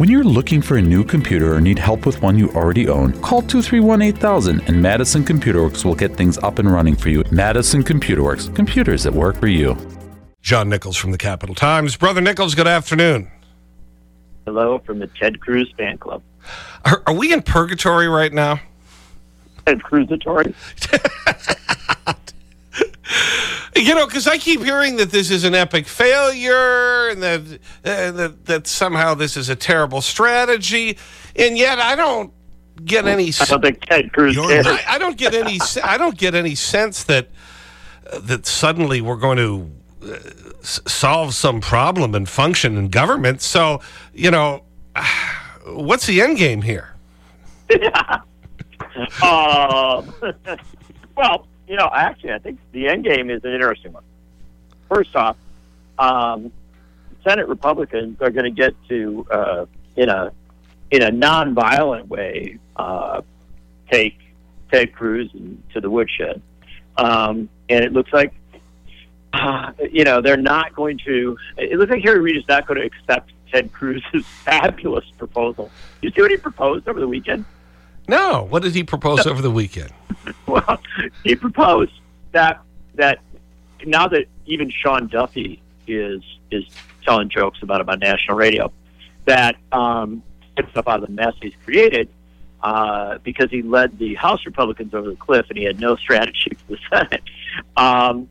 When you're looking for a new computer or need help with one you already own, call 231 8000 and Madison Computer Works will get things up and running for you. Madison Computer Works, computers that work for you. John Nichols from the Capital Times. Brother Nichols, good afternoon. Hello from the Ted Cruz fan club. Are, are we in purgatory right now? Ted Cruzatory? You know, because I keep hearing that this is an epic failure and that, uh, that, that somehow this is a terrible strategy. And yet I don't get any... I don't think Ted Cruz cares. I, I don't get any. I don't get any sense that uh, that suddenly we're going to uh, solve some problem and function in government. So you know, what's the end game here? Yeah. Um, well, you know, actually, I think the end game is an interesting one. First off, um, Senate Republicans are going to get to, uh, in a in a nonviolent way, uh, take Ted Cruz to the woodshed, um, and it looks like, uh, you know, they're not going to. It looks like Harry Reid is not going to accept Ted Cruz's fabulous proposal. You see what he proposed over the weekend? No. What did he propose over the weekend? well, he proposed that that now that even Sean Duffy is is telling jokes about him on national radio, that um, gets up out of the mess he's created uh, because he led the House Republicans over the cliff and he had no strategy for the Senate. Um,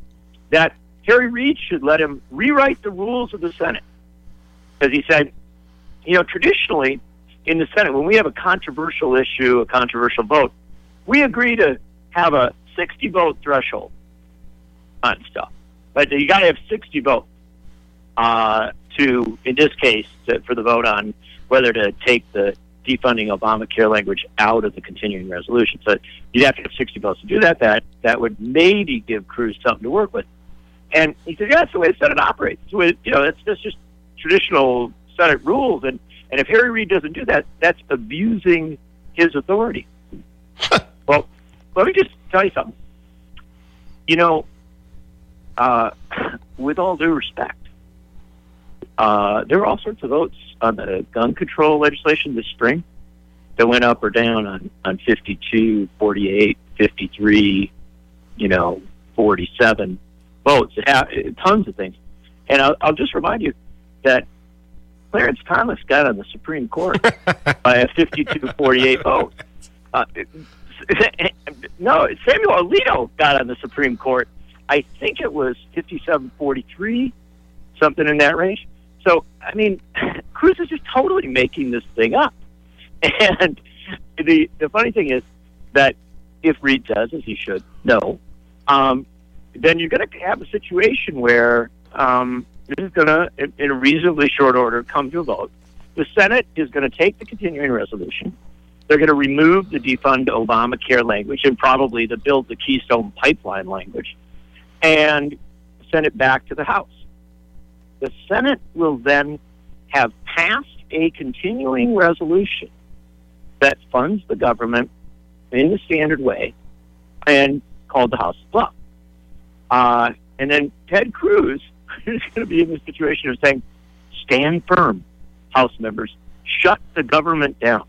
that Harry Reid should let him rewrite the rules of the Senate because he said, you know, traditionally in the Senate when we have a controversial issue, a controversial vote, we agree to have a 60 vote threshold on stuff. But you got to have 60 votes uh, to, in this case, to, for the vote on whether to take the defunding Obamacare language out of the continuing resolution. So you'd have to have 60 votes to do that. That that would maybe give Cruz something to work with. And he said, "Yeah, that's the way the Senate operates. It's you know, that's just traditional Senate rules. And and if Harry Reid doesn't do that, that's abusing his authority." well, let me just tell you something. You know, uh, with all due respect, uh, there were all sorts of votes on the gun control legislation this spring that went up or down on, on 52, 48, 53, you know, 47 votes. It ha- tons of things. And I'll, I'll just remind you that Clarence Thomas got on the Supreme Court by a 52-48 vote. Uh, no, Samuel Alito got on the Supreme Court. I think it was 57-43, something in that range. So, I mean, Cruz is just totally making this thing up. And the the funny thing is that if Reid does, as he should, no, um, then you're going to have a situation where um, this is going to, in, a reasonably short order, come to a vote. The Senate is going to take the continuing resolution. They're going to remove the defund Obamacare language and probably the build the Keystone Pipeline language, and send it back to the House. The Senate will then have passed a continuing resolution that funds the government in the standard way and called the House of Bluff. Uh, and then Ted Cruz is going to be in the situation of saying, stand firm, House members, shut the government down.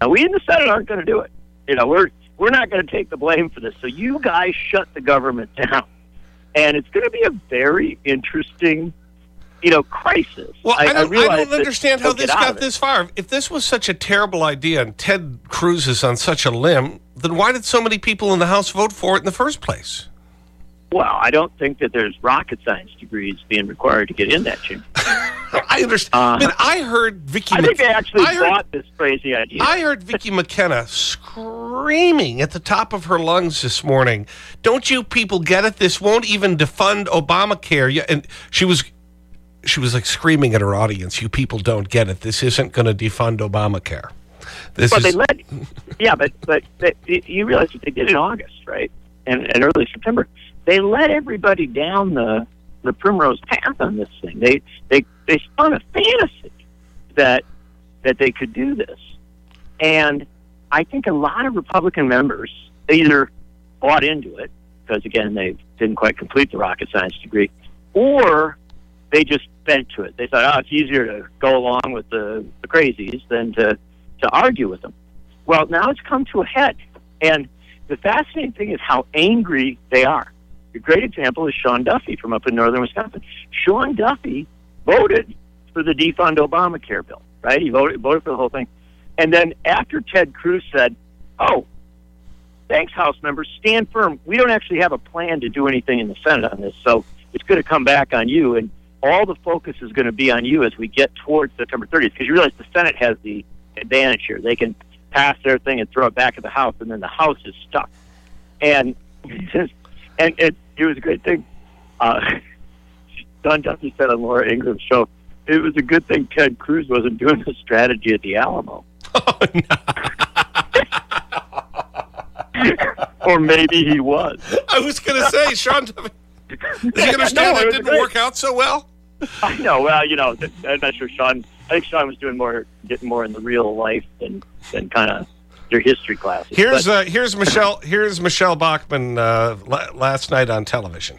Now, we in the Senate aren't going to do it. You know, we're, we're not going to take the blame for this. So you guys shut the government down. And it's going to be a very interesting you know, crisis. Well, I, don't, I realize don't understand how this got this far. If this was such a terrible idea and Ted Cruz is on such a limb, then why did so many people in the House vote for it in the first place? Well, I don't think that there's rocket science degrees being required to get in that chamber. I understand. Uh, I mean, I heard Vicky. I think they actually I heard, bought this crazy idea. I heard Vicky McKenna screaming at the top of her lungs this morning. Don't you people get it? This won't even defund Obamacare. Yeah, And she was, she was like screaming at her audience. You people don't get it. This isn't going to defund Obamacare. This Well, is. they let, yeah, but but but you realize that they did in August, right, and, and early September. They let everybody down the the primrose path on this thing. They they they spun a fantasy that that they could do this, and I think a lot of Republican members either bought into it because again they didn't quite complete the rocket science degree, or they just bent to it. They thought, oh, it's easier to go along with the, the crazies than to, to argue with them. Well, now it's come to a head. And the fascinating thing is how angry they are. A great example is Sean Duffy from up in northern Wisconsin. Sean Duffy voted for the defund Obamacare bill, right? He voted, voted for the whole thing. And then after Ted Cruz said, oh, thanks, House members, stand firm. We don't actually have a plan to do anything in the Senate on this, so it's going to come back on you. And all the focus is going to be on you as we get towards September 30th, because you realize the Senate has the advantage here. They can pass their thing and throw it back at the House, and then the House is stuck. And and it, it was a great thing. Uh, Don Duffy said on Laura Ingraham's show, it was a good thing Ted Cruz wasn't doing the strategy at the Alamo. Oh, no. or maybe he was. I was going to say, Sean, Duffy, is he understand No, that it didn't great. work out so well? I know. Well, you know, I'm not sure Sean. I think Sean was doing more, getting more in the real life than than kind of your history classes. Here's But- uh, here's Michelle here's Michelle Bachmann uh, last night on television.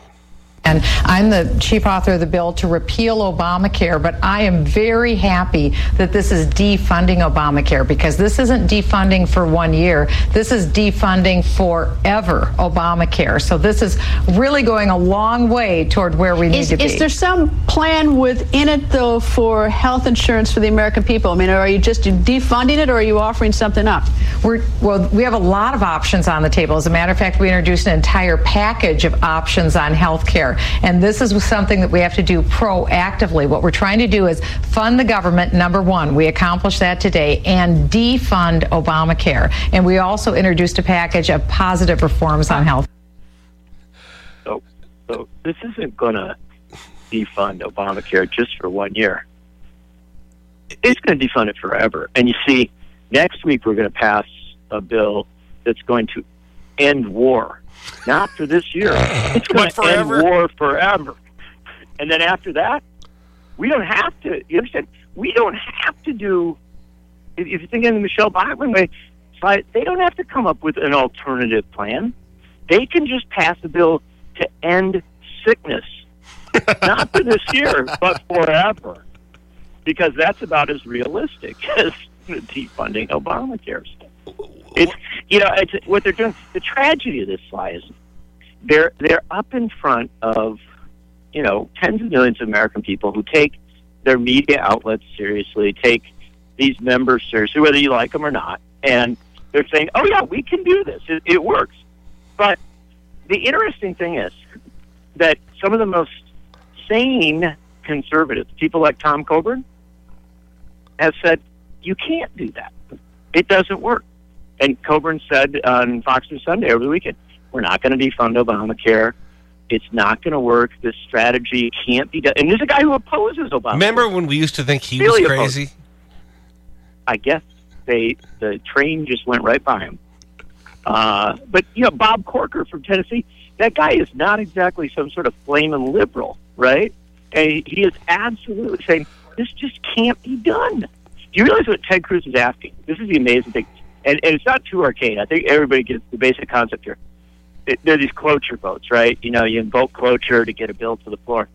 And I'm the chief author of the bill to repeal Obamacare, but I am very happy that this is defunding Obamacare because this isn't defunding for one year. This is defunding forever Obamacare. So this is really going a long way toward where we need Is, to be. is there some plan within it, though, for health insurance for the American people? I mean, are you just defunding it or are you offering something up? We're, well, we have a lot of options on the table. As a matter of fact, we introduced an entire package of options on health care. And this is something that we have to do proactively. What we're trying to do is fund the government, number one. We accomplished that today, and defund Obamacare. And we also introduced a package of positive reforms on health. So, so this isn't going to defund Obamacare just for one year. It's going to defund it forever. And you see, next week we're going to pass a bill that's going to end war. Not for this year. It's going to end war forever. And then after that, we don't have to. You understand? We don't have to do. If if you're thinking the Michelle Bachmann way, they don't have to come up with an alternative plan. They can just pass a bill to end sickness, not for this year, but forever, because that's about as realistic as defunding Obamacare stuff. It's you know it's what they're doing. The tragedy of this Sly is they're they're up in front of you know tens of millions of American people who take their media outlets seriously, take these members seriously, whether you like them or not, and they're saying, "Oh yeah, we can do this. It, it works." But the interesting thing is that some of the most sane conservatives, people like Tom Coburn, have said, "You can't do that. It doesn't work." And Coburn said on Fox News Sunday over the weekend, "We're not going to defund Obamacare. It's not going to work. This strategy can't be done." And there's a guy who opposes Obamacare. Remember when we used to think he Really was opposed. crazy? I guess they the train just went right by him. Uh, but you know, Bob Corker from Tennessee, that guy is not exactly some sort of flaming liberal, right? And he, he is absolutely saying this just can't be done. Do you realize what Ted Cruz is asking? This is the amazing thing, and, and it's not too arcane. I think everybody gets the basic concept here. It, there are these cloture votes, right? You know, you invoke cloture to get a bill to the floor,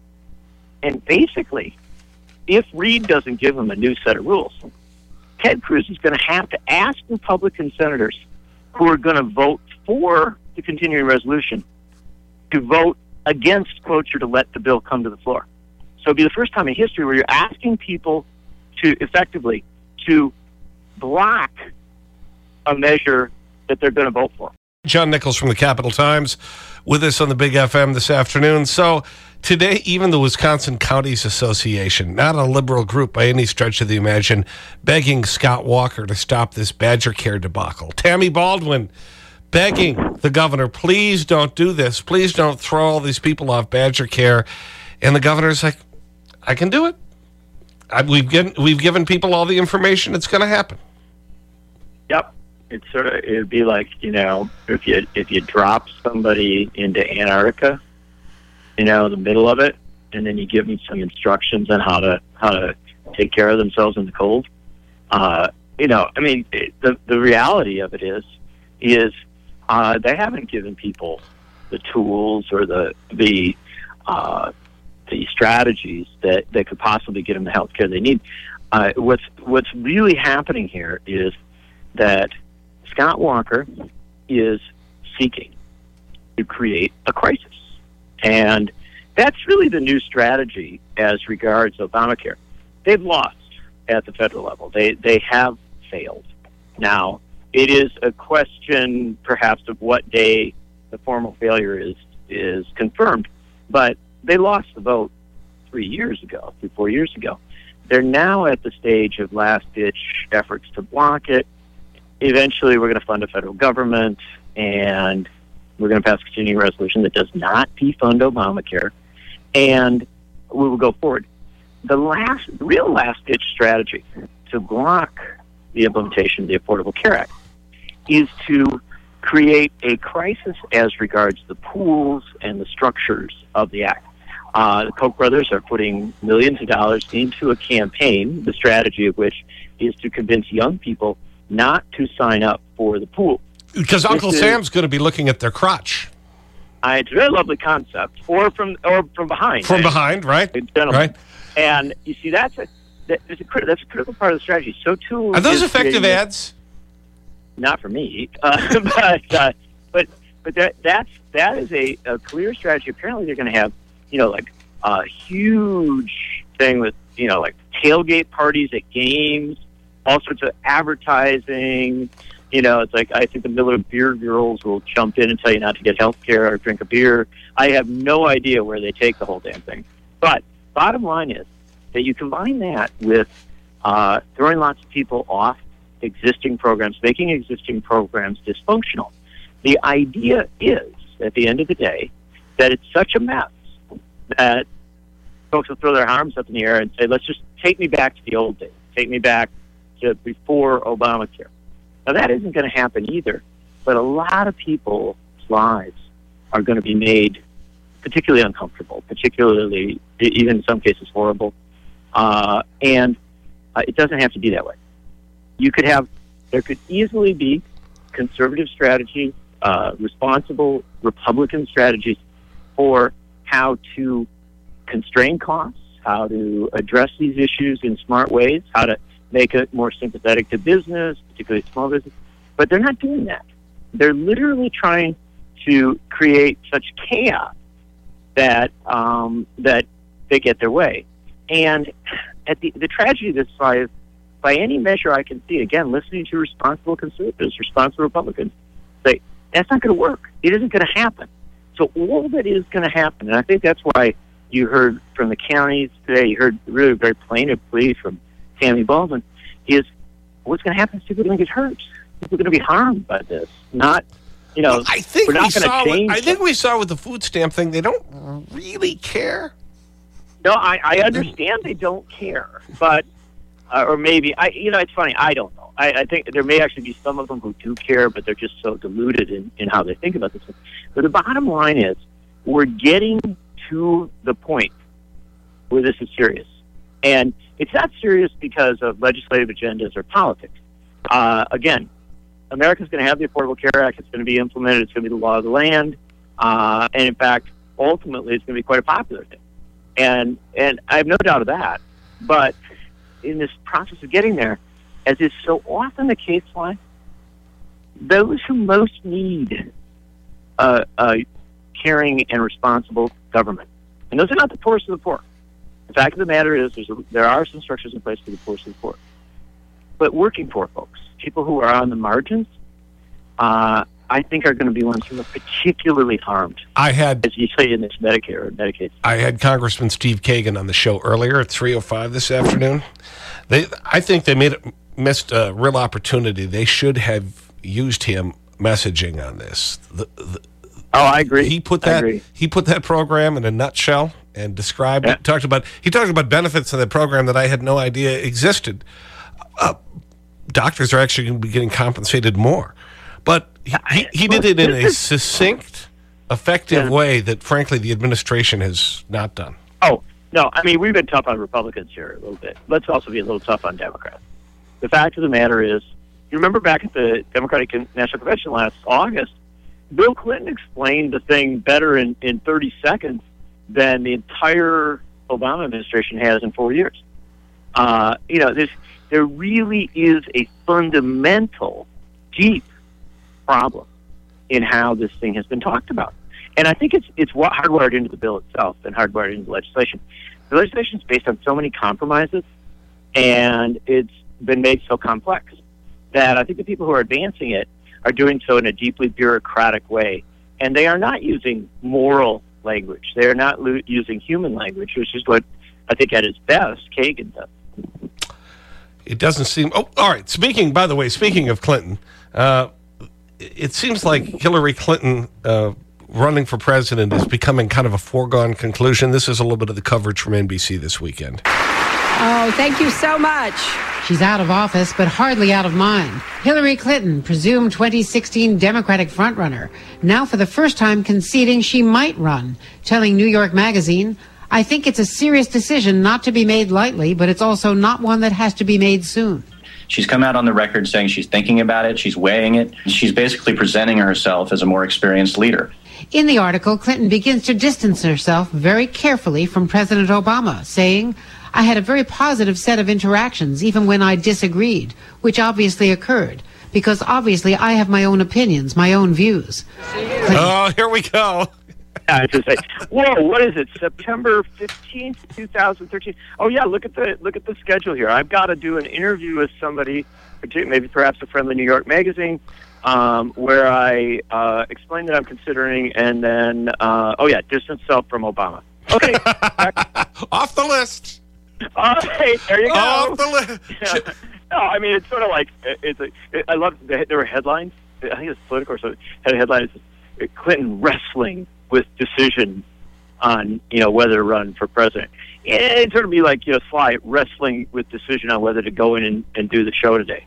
and basically, if Reid doesn't give him a new set of rules, Ted Cruz is going to have to ask Republican senators who are going to vote for the continuing resolution to vote against cloture to let the bill come to the floor. So it'll be the first time in history where you're asking people to effectively to block a measure that they're going to vote for. John Nichols from the Capital Times with us on the Big FM this afternoon. So today, even the Wisconsin Counties Association, not a liberal group by any stretch of the imagination, begging Scott Walker to stop this Badger Care debacle. Tammy Baldwin begging the governor, please don't do this. Please don't throw all these people off Badger Care. And the governor's like, I can do it. I, we've, given, we've given people all the information. It's going to happen. Yep. It's sort of it'd be like you know if you if you drop somebody into Antarctica, you know, in the middle of it, and then you give them some instructions on how to how to take care of themselves in the cold. Uh, you know, I mean, it, the the reality of it is is uh, they haven't given people the tools or the the uh, the strategies that, that could possibly get them the health care they need. Uh, what's, what's really happening here is that Scott Walker is seeking to create a crisis. And that's really the new strategy as regards Obamacare. They've lost at the federal level. They they have failed. Now, it is a question perhaps of what day the formal failure is is confirmed, but they lost the vote three years ago, three, four years ago. They're now at the stage of last ditch efforts to block it. Eventually, we're going to fund a federal government, and we're going to pass a continuing resolution that does not defund Obamacare, and we will go forward. The last, real last ditch strategy to block the implementation of the Affordable Care Act is to create a crisis as regards the pools and the structures of the act. Uh, the Koch brothers are putting millions of dollars into a campaign, the strategy of which is to convince young people not to sign up for the pool. Because Uncle is, Sam's going to be looking at their crotch. Uh, it's a very lovely concept, or from or from behind. From behind, right? Gentlemen. Right. And you see, that's a that is a that's a critical part of the strategy. So too are those effective ads? Not for me, uh, but uh, but but that that's that is a, a clear strategy. Apparently, they're going to have you know like a huge thing with you know like tailgate parties at games, all sorts of advertising. You know, it's like I think the Miller Beer Girls will jump in and tell you not to get health care or drink a beer. I have no idea where they take the whole damn thing. But bottom line is that you combine that with uh, throwing lots of people off existing programs, making existing programs dysfunctional. The idea is, at the end of the day, that it's such a mess that folks will throw their arms up in the air and say, let's just take me back to the old days, take me back before Obamacare. Now, that isn't going to happen either, but a lot of people's lives are going to be made particularly uncomfortable, particularly, even in some cases, horrible. Uh, and uh, it doesn't have to be that way. You could have, there could easily be conservative strategies, uh, responsible Republican strategies for how to constrain costs, how to address these issues in smart ways, how to make it more sympathetic to business, particularly small business. But they're not doing that. They're literally trying to create such chaos that um, that they get their way. And at the the tragedy of this is, by any measure I can see, again, listening to responsible conservatives, responsible Republicans, say that's not going to work. It isn't going to happen. So all that is going to happen, and I think that's why you heard from the counties today. You heard really very plaintive plea from Tammy Baldwin. Is what's going to happen is people are going to get hurt. People are going to be harmed by this. Not you know, well, I think we saw. With, I think we saw with the food stamp thing. They don't really care. No, I, I understand they don't care, but uh, or maybe I. You know, it's funny. I don't know. I, I think there may actually be some of them who do care, but they're just so deluded in, in how they think about this. But the bottom line is, we're getting to the point where this is serious, and it's not serious because of legislative agendas or politics. Uh, again, America's going to have the Affordable Care Act. It's going to be implemented. It's going to be the law of the land. Uh, and in fact, ultimately, it's going to be quite a popular thing. And and I have no doubt of that. But in this process of getting there, as is so often the case, why those who most need a, a caring and responsible government, and those are not the poorest of the poor. The fact of the matter is, a, there are some structures in place for the poor the poor, but working poor folks people who are on the margins, uh, I think are going to be ones who are particularly harmed. I had, as you say in this Medicare or Medicaid. I had Congressman Steve Kagan on the show earlier at 3:05 this afternoon. They, I think they made missed a real opportunity. They should have used him messaging on this. The, the, oh, I agree. He put that he put that program in a nutshell and described yeah. Talked about he talked about benefits of the program that I had no idea existed. Uh, doctors are actually going to be getting compensated more. But he, he, he did it in a succinct, effective yeah. way that, frankly, the administration has not done. Oh, no. I mean, we've been tough on Republicans here a little bit. Let's also be a little tough on Democrats. The fact of the matter is, you remember back at the Democratic National Convention last August, Bill Clinton explained the thing better in, in 30 seconds than the entire Obama administration has in four years. Uh, you know, there's, there really is a fundamental, deep problem in how this thing has been talked about. And I think it's it's hardwired into the bill itself and hardwired into the legislation. The legislation is based on so many compromises, and it's been made so complex that I think the people who are advancing it are doing so in a deeply bureaucratic way, and they are not using moral language. They are not lo- using human language, which is what I think at its best Kagan does. It doesn't seem. Oh, all right. Speaking, by the way, speaking of Clinton, uh, it seems like Hillary Clinton uh, running for president is becoming kind of a foregone conclusion. This is a little bit of the coverage from NBC this weekend. Oh, thank you so much. She's out of office, but hardly out of mind. Hillary Clinton, presumed 2016 Democratic frontrunner, now for the first time conceding she might run, telling New York Magazine, I think it's a serious decision not to be made lightly, but it's also not one that has to be made soon. She's come out on the record saying she's thinking about it, she's weighing it. She's basically presenting herself as a more experienced leader. In the article, Clinton begins to distance herself very carefully from President Obama, saying, I had a very positive set of interactions, even when I disagreed, which obviously occurred, because obviously I have my own opinions, my own views. Clinton, oh, here we go. I just say, whoa, what is it? September fifteenth, two thousand thirteen. Oh yeah, look at the look at the schedule here. I've got to do an interview with somebody, maybe perhaps a friendly New York magazine, um, where I uh, explain that I'm considering, and then uh, oh yeah, distance self from Obama. Okay, off the list. All right, there you go. Off the list. Yeah. No, I mean it's sort of like it's. A, it, I love there were headlines. I think it's Politico, so had a headline. Clinton wrestling with decision on you know whether to run for president. It'd sort of be like you know Sly wrestling with decision on whether to go in and, and do the show today.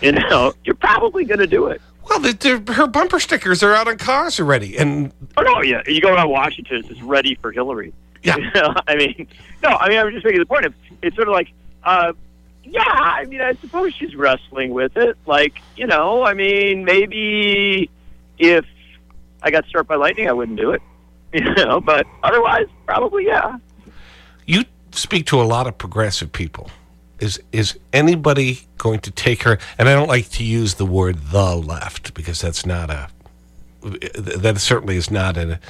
You know, you're probably going to do it. Well, the, the, her bumper stickers are out on cars already, and oh no, yeah, you go around Washington, it's ready for Hillary. Yeah, you know? I mean, no, I mean, I'm just making the point of it's sort of like, uh, yeah, I mean, I suppose she's wrestling with it. Like, you know, I mean, maybe if I got struck by lightning, I wouldn't do it. You know, but otherwise, probably yeah. You speak to a lot of progressive people. Is is anybody going to take her? And I don't like to use the word "the left" because that's not a. That certainly is not a,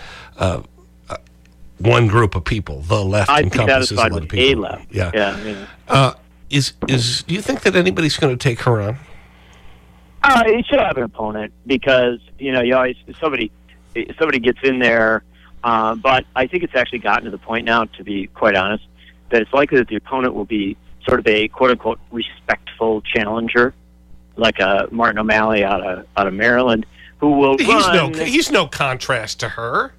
one group of people. The left I encompasses a lot of people. A left. Yeah. Yeah. yeah. Uh, is is do you think that anybody's going to take her on? Uh, it should have an opponent because you know you always somebody somebody gets in there. Uh, but I think it's actually gotten to the point now, to be quite honest, that it's likely that the opponent will be sort of a quote unquote respectful challenger, like a Martin O'Malley out of out of Maryland, who will he's run. No, he's no contrast to her.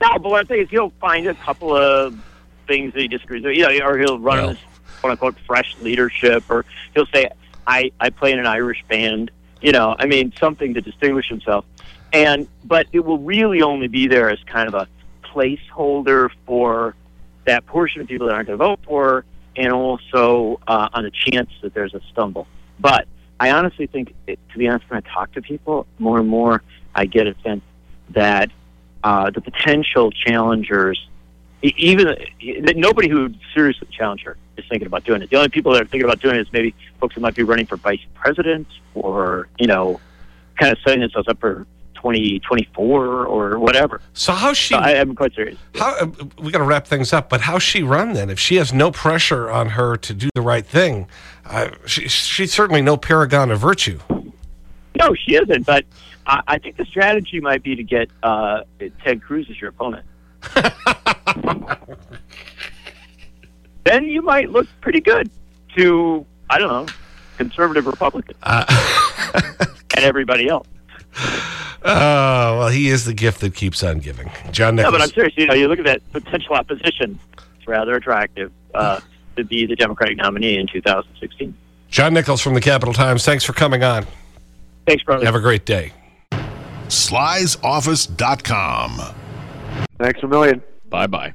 No, but what I'm saying is he'll find a couple of things that he disagrees with, you know, or he'll run well. this quote unquote fresh leadership, or he'll say, "I I play in an Irish band." You know, I mean, something to distinguish himself and but it will really only be there as kind of a placeholder for that portion of people that aren't going to vote for, and also uh, on the chance that there's a stumble. But I honestly think, it, to be honest, when I talk to people more and more, I get a sense that uh, the potential challengers, even nobody who would seriously challenge her is thinking about doing it. The only people that are thinking about doing it is maybe folks who might be running for vice president or you know, kind of setting themselves up for 2024 or whatever. So how's she? So I, am quite serious. How uh, we got to wrap things up, but how's she run then? If she has no pressure on her to do the right thing, uh, she, she's certainly no paragon of virtue. No, she isn't. But I, I think the strategy might be to get uh, Ted Cruz as your opponent. then you might look pretty good to I don't know conservative Republicans uh, and everybody else. Oh, well, he is the gift that keeps on giving. John Nichols. No, but I'm serious. You know, you look at that potential opposition, it's rather attractive uh, to be the Democratic nominee in 2016. John Nichols from the Capital Times, thanks for coming on. Thanks, brother. Have a great day. Sly'sOffice.com. Thanks a million. Bye bye.